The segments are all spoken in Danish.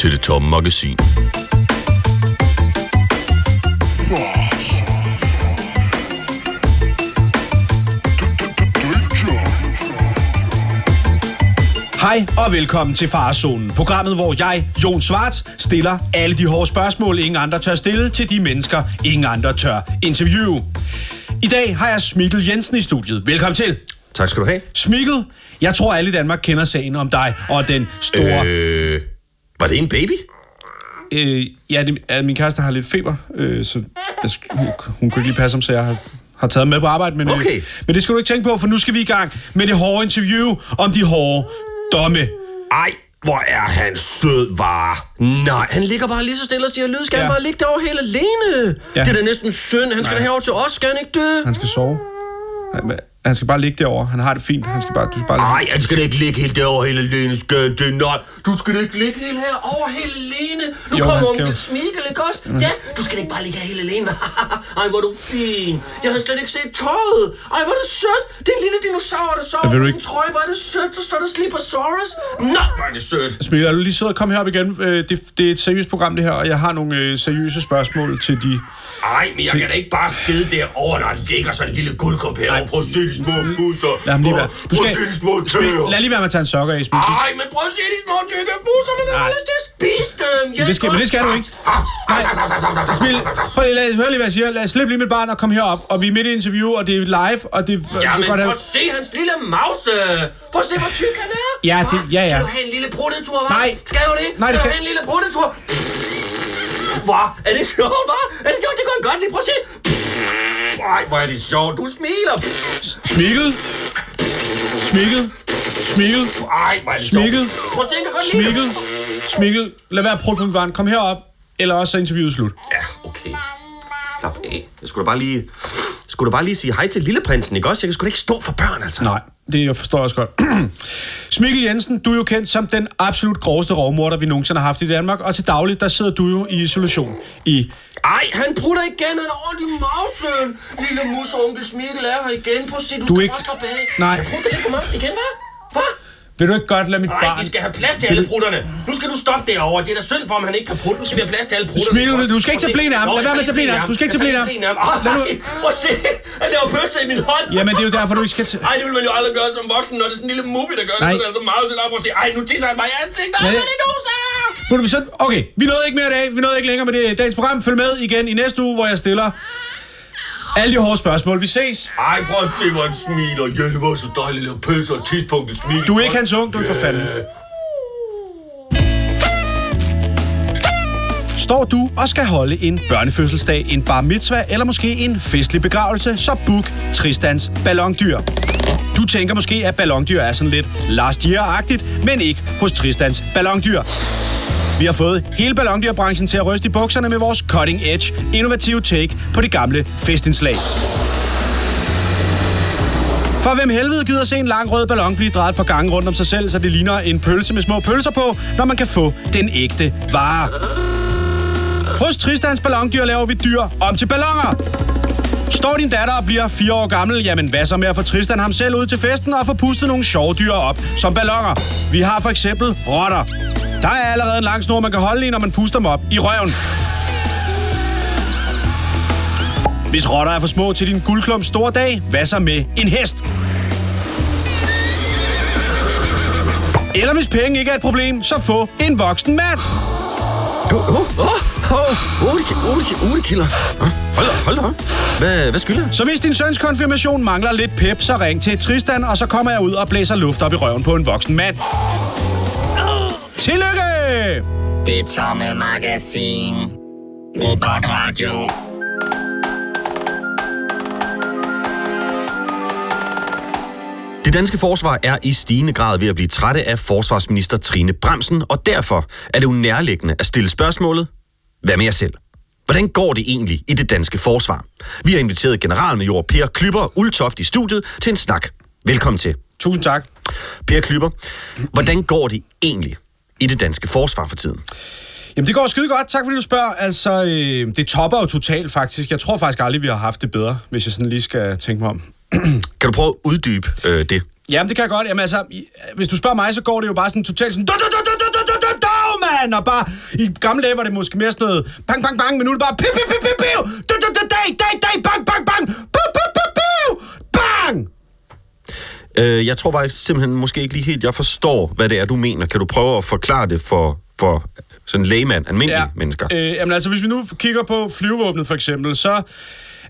til det tomme magasin. Hej og velkommen til Farezonen, programmet hvor jeg, Jon Schwartz, stiller alle de hårde spørgsmål, ingen andre tør stille til de mennesker, ingen andre tør interviewe. I dag har jeg Smikkel Jensen i studiet. Velkommen til. Tak skal du have. Smikkel, jeg tror alle i Danmark kender sagen om dig og den store... Øh, var det en baby? øh, ja, det, ja, min kæreste har lidt feber, øh, så jeg, hun, hun kunne ikke lige passe om, så jeg har, har taget med på arbejde. Men, Okay. øh, men det skal du ikke tænke på, for nu skal vi i gang med det hårde interview om de hårde domme. Ej, hvor er han sød, var. Nej, han ligger bare lige så stille og siger, lyd skal Ja. ja. bare ligge derovre helt alene. Ja. Det er da næsten synd. Han skal Nej. da herover til os, skal han ikke det? Han skal sove. Han, men han skal bare ligge derovre. Han har det fint. Han skal bare, du skal bare ligge. Ej, han skal ikke ligge helt derovre helt alene, skal det? Nej, du skal ikke ligge helt herovre helt alene. Nu Jo, kommer onkel jo- Smikkel, ikke også? Ja, du skal ikke bare ligge her helt alene. Ej, hvor er du fin. Jeg har slet ikke set tøjet. Ej, hvor er det sødt. Det er en lille dinosaur, der sover på din trøje. Hvor er det sødt. Der står der Slippersaurus. Nå, hvor er det sødt. Smil, er du lige siddet og kom herop igen? Øh, Det, det er et seriøst program, det her, og jeg har nogle øh, seriøse spørgsmål til de... Ej, men jeg kan da ikke bare sidde derovre, når der ligger sådan en lille guldkop herovre. Prøv de små busser. Lad ham lige være. Du skal... Prøv at de små tøger. Lad lige være med at tage en sokker af, Smil. Ej, men prøv at se de små tykke busser, men den har lyst til at spise dem. Jeg det skal- men det skal du ikke. Nej. Smil, prøv lige, lad, hør lige, hvad jeg siger. Lad os slippe lige mit barn og komme herop. Og vi er midt i interview, og det er live, og det, Ja, det men er prøv at se hans lille mause. Prøv at se, hvor tyk han er. Ja, det- ja, ja. Skal du have en lille bruttetur, hva'? Nej. Skal du det? Nej, det skal du skal- have en lille bruttetur? Hva? Er det sjovt, hva? Er det sjovt? Det går han godt lige. Prøv at se. Ej, hvor er det sjovt. Du smiler. Smikkel. Smikkel. Smikkel. Ej, hvor er det Smikkel. sjovt. Prøv at se, jeg kan godt Smikkel. Smikkel. Lad være at prøve barn. Kom herop. Eller også så er interviewet slut. Ja, okay. Slap af. Jeg skulle da bare lige... Jeg skulle da bare lige sige hej til lilleprinsen, ikke også? Jeg kan sgu da ikke stå for børn, altså. Nej, det jeg forstår jeg også godt. Smikkel Jensen, du er jo kendt som den absolut groveste rovmorder, vi nogensinde har haft i Danmark, og til dagligt, der sidder du jo i isolation i... Ej, han prutter igen. Han er ordentlig mavsøn. Lille mus og onkel Smikkel er her igen. Prøv at se, du, Du skal ikke- bare slappe af. Nej. Jeg prutter lidt på mig igen, hva'? Hva? Vil du ikke godt lade mit Ej, barn... vi skal have plads til alle prutterne. Nu skal du stoppe derovre. Det er da synd for, om han ikke kan prutte. Nu skal vi have plads til alle prutterne. Smikkel, du skal ikke tage blæen af ham. Lad være med at tage blæen af ham. Du skal ikke tage blæen af ham. Lad nu- prøv at se. Han laver pølse i min hånd. Jamen, det er jo derfor, du ikke skal... T- Ej, det vil man jo aldrig gøre som voksen, når det er sådan en lille movie, der gør det. Nej. Så er det altså meget sådan, prøv at se. Ej, nu tisser han mig i ansigtet. Ej, hvad er det nu, så? Så... Okay, vi nåede ikke mere i dag. Vi nåede ikke længere med det dagens program. Følg med igen i næste uge, hvor jeg stiller alle de hårde spørgsmål. Vi ses. Ej, prøv at se, hvor han smiler. Ja, det var så dejligt at lave pølser og tidspunktet smil. Du er ikke hans er for fanden. Står du og skal holde en børnefødselsdag, en bar mitzvah eller måske en festlig begravelse, så book Tristans Ballondyr. Du tænker måske, at ballondyr er sådan lidt last year-agtigt, men ikke hos Tristans Ballondyr. Vi har fået hele ballondyrbranchen til at ryste i bukserne med vores cutting edge, innovative take på det gamle festindslag. For hvem helvede gider se en lang rød ballon blive drejet på gange rundt om sig selv, så det ligner en pølse med små pølser på, når man kan få den ægte vare. Hos Tristans Ballondyr laver vi dyr om til ballonger. Står din datter og bliver fire år gammel, jamen hvad så med at få Tristan ham selv ud til festen og få pustet nogle sjove dyr op som ballonger? Vi har for eksempel rotter. Der er allerede en lang snor, man kan holde i, når man puster dem op i røven. Hvis rotter er for små til din guldklump store dag, hvad så med en hest? Eller hvis penge ikke er et problem, så få en voksen mand. Åh, åh, åh, oh, oh, Hold da, hold da. Hvad, hvad skylder? Så hvis din søns konfirmation mangler lidt pep, så ring til Tristan, og så kommer jeg ud og blæser luft op i røven på en voksen mand. Tillykke! Det tomme magasin. Robot Radio. Det danske forsvar er i stigende grad ved at blive trætte af forsvarsminister Trine Bremsen, og derfor er det jo nærliggende at stille spørgsmålet, hvad med jer selv? Hvordan går det egentlig i det danske forsvar? Vi har inviteret generalmajor Per Klyber Ultoft i studiet til en snak. Velkommen til. Tusind tak. Per Klyber, hvordan går det egentlig i det danske forsvar for tiden? Jamen, det går skide godt. Tak fordi du spørger. Altså, øh, det topper jo totalt faktisk. Jeg tror faktisk aldrig, vi har haft det bedre, hvis jeg sådan lige skal tænke mig om. Kan du prøve at uddybe øh, det? Jamen, det kan jeg godt. Jamen, altså, hvis du spørger mig, så går det jo bare sådan totalt sådan man, og bare, i gamle dage var det måske mere sådan noget, bang, bang, bang, men nu er det bare, pip, pip, pip, pip, pip, du, du, du, dag, dag, dag, bang, bang, bang, pip, pip, pip, pip, bang! Øh, jeg tror bare simpelthen måske ikke lige helt, jeg forstår, hvad det er, du mener. Kan du prøve at forklare det for, for sådan lægemand, almindelige ja. mennesker? Øh, jamen altså, hvis vi nu kigger på flyvevåbnet for eksempel, så...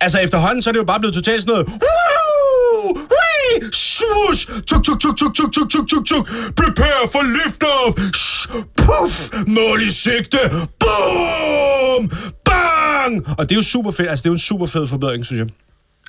Altså efterhånden, så er det jo bare blevet totalt sådan noget... Woo! Woo! Swoosh! Tuk, tuk, tuk, tuk, tuk, tuk, tuk, tuk, tuk. Prepare for liftoff! Shh! Puff! Mål i sigte! Boom! Bang! Og det er jo super fedt. Altså, det er jo en super fed forbedring, synes jeg.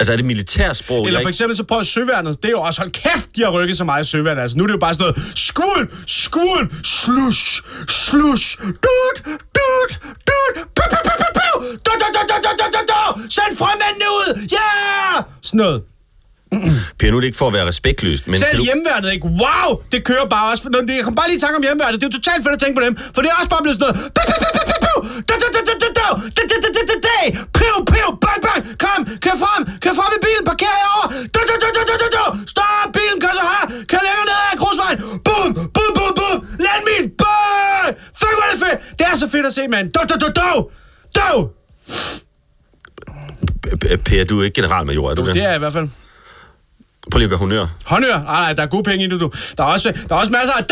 Altså er det militærsprog? Eller for eksempel så prøv søværnet. Det er jo også, hold kæft, de har rykket så meget i søværnet. Altså nu er det jo bare sådan noget, skvul, skvul, slush, slush, dut, dut, dut, pu, pu, pu, pu, du, du, du, du, du, du, du, du, send frømændene ud, ja! Yeah! Sådan noget. Per, nu er det ikke for at være respektløst, men Selv kan du... hjemmeværnet, ikke? Wow! Det kører bare også. Jeg kom bare lige i tanke om hjemmeværnet. Det er jo totalt fedt at tænke på dem. For det er også bare blevet sådan noget... Piu, piu, bang, bang. Kom, kør frem. Kør frem i bilen. Parker herovre. Stop bilen. Kør så her. Kør længere ned ad grusvejen. Boom, boom, boom, boom. Landmin. Bang. Fuck, hvor er det fedt. Det er så fedt at se, mand. Da, da, da, da. Da. Per, du er ikke generalmajor, er du det? Det er jeg i hvert fald. Prøv lige at gøre honør. Håndør. Nej, nej, der er gode penge i det, du. Der er også, der er også masser af...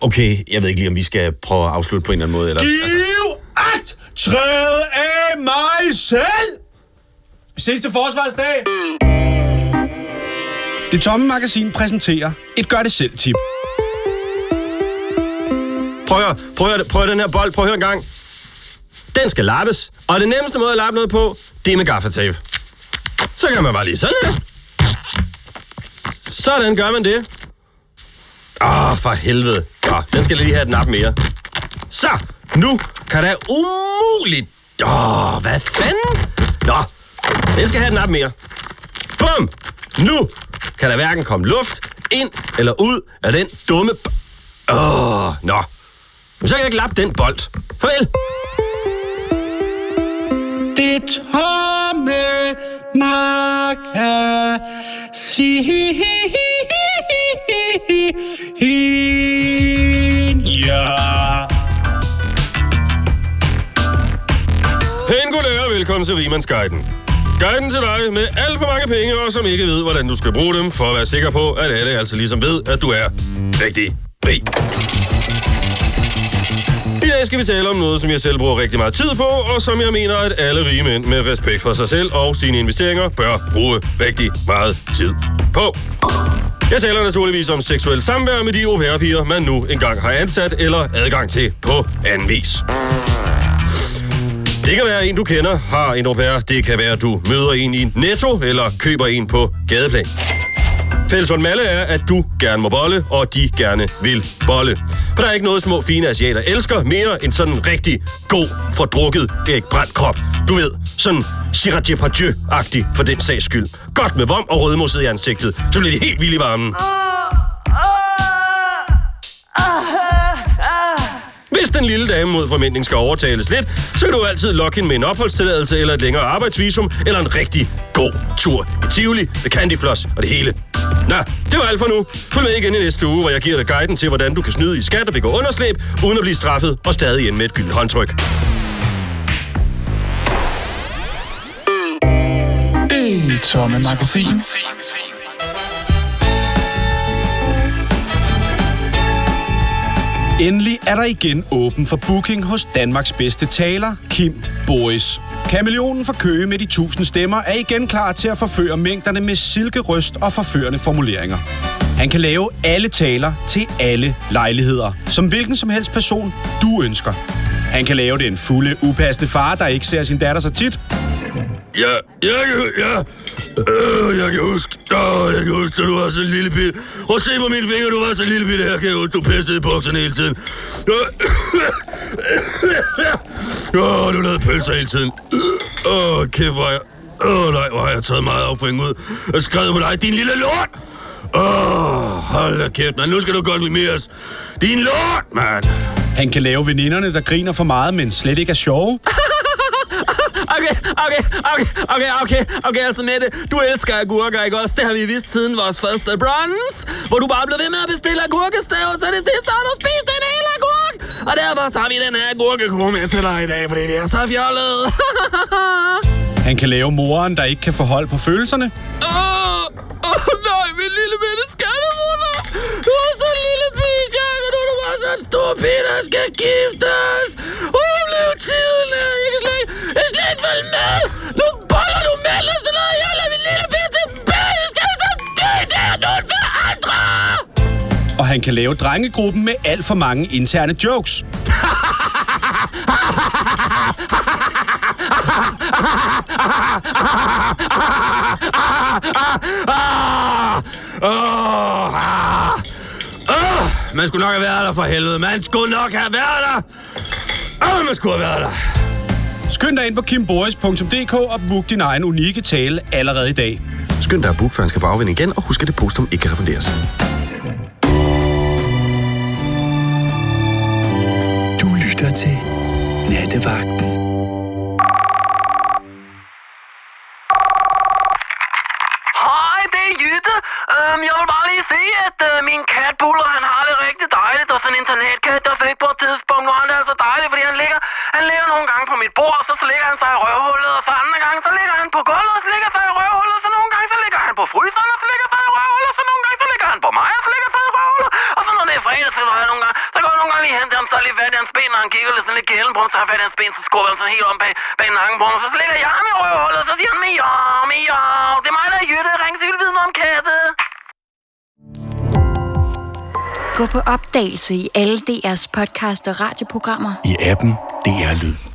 Okay, jeg ved ikke lige, om vi skal prøve at afslutte på en eller anden måde. Eller, altså, Giv agt! Træd af mig selv! Til forsvarsdag! Det tomme magasin præsenterer et gør-det-selv-tip. prøv at prøv at prøv at den her bold, prøv at høre en gang. Den skal lappes, og den nemmeste måde at lappe noget på, det er med gaffatape. Så kan man bare lige sådan her. Sådan gør man det. Åh, oh, for helvede. Nå, den skal lige have et nap mere. Så, nu kan der umuligt... Åh, oh, hvad fanden? Nå, den skal have et nap mere. Bum! Nu kan der hverken komme luft ind eller ud af den dumme... Åh, oh, nå. Men så kan jeg ikke lappe den bold. Farvel. Tomme magasin. Ja. Pæn goddag og velkommen til Rimandsguiden. Guiden til dig med alt for mange penge, og som ikke ved, hvordan du skal bruge dem, for at være sikker på, at alle altså ligesom ved, at du er rigtig rig. I dag skal vi tale om noget, som jeg selv bruger rigtig meget tid på, og som jeg mener, at alle rige mænd med respekt for sig selv og sine investeringer bør bruge rigtig meget tid på. Jeg taler naturligvis om seksuel samvær med de au man nu engang har ansat eller adgang til på anden vis. Det kan være en, du kender, har en au pair. Det kan være, du møder en i Netto eller køber en på gadeplan. Fælles for dem alle er, at du gerne må bolle, og de gerne vil bolle. For der er ikke noget små fine asiater elsker mere end sådan en rigtig god, fordrukket ægbrændt krop. Du ved, sådan Gérard Depardieu-agtig for den sags skyld. Godt med vom og rødmosset i ansigtet, så bliver de helt vildt i varmen. Oh. Den lille dame mod forventning skal overtales lidt, så kan du altid lokke hende med en opholdstilladelse eller et længere arbejdsvisum, eller en rigtig god tur i Tivoli med Candyfloss og det hele. Nå, det var alt for nu. Følg med igen i næste uge, hvor jeg giver dig guiden til, hvordan du kan snyde i skat og begå underslæb, uden at blive straffet og stadig ind med et gyldent håndtryk. Det tomme magasin. Endelig er der igen åben for booking hos Danmarks bedste taler, Kim Boris. Kameleonen fra Køge med de tusind stemmer er igen klar til at forføre mængderne med silkerøst og forførende formuleringer. Han kan lave alle taler til alle lejligheder, som hvilken som helst person du ønsker. Han kan lave den fulde, upassende far, der ikke ser sin datter så tit. Ja, ja, ja. Øh, jeg kan huske, øh, jeg kan huske, at du var så lille bitte. Og se på mine fingre, du var så lille bitte her, kan jeg huske, du pissede i bukserne hele tiden. Åh, du lavede pølser hele tiden. Åh, kæft, hvor jeg... Åh, nej, hvor har jeg taget meget affring ud. Jeg skrev på dig, din lille lort! Åh, hold da kæft, man. Nu skal du godt med os. Din lort, mand! Han kan lave veninderne, der griner for meget, men slet ikke er sjove okay, okay, okay, okay, okay, okay, altså Mette, du elsker agurker, ikke også? Det har vi vidst siden vores første brunch, hvor du bare blev ved med at bestille agurkestaver, så det sidste har du spist en hel agurk! Og derfor så har vi den her agurkekur med til dig i dag, fordi vi er så fjollet. Han kan lave moren, der ikke kan få hold på følelserne. Åh, oh, oh, nej, min lille bitte skattemutter. Du er så en lille pige, og nu er du bare så en stor pige, der skal giftes. Oplev han kan lave drengegruppen med alt for mange interne jokes. Ah! Ah! Man skulle nok have været der for helvede. Man skulle nok have været der. Åh, man skulle have været der. Skynd dig ind på kimboris.dk og book din egen unikke tale allerede i dag. Skynd dig at booke, før han skal på afvinding igen, og husk, at det postum ikke kan refunderes. Nattevagten. Hej, det er Jytte. Øhm, jeg vil bare lige sige, at øh, min kat Buller, han har det rigtig dejligt. Og sådan en internetkat, der fik på et tidspunkt. Nu har han det altså dejligt, fordi han ligger, han ligger nogle gange på mit bord, så, så ligger han sig i røvhullet. Og så andre gange, så ligger han på gulvet, og så ligger han sig i røvhullet. Så nogle gange, så ligger han på fryseren, og så ligger han sig i røvhullet. Så nogle gange, så ligger han på mig, og så ligger han sig i røvhullet. Og så når det er fredag, så går jeg nogle gange, så går jeg nogle gange lige hen til ham, så lige fat i hans ben, og han kigger lidt sådan lidt kælen på ham, så har jeg fat i hans ben, så skubber han sådan helt om bag, bag nakken på ham, så ligger jeg ham i røvhullet, og så siger han, miau, miau. Det er mig, der er Jytte. Ring til viden om katte. Gå på opdagelse i alle DR's podcast og radioprogrammer. I appen DR Lyd.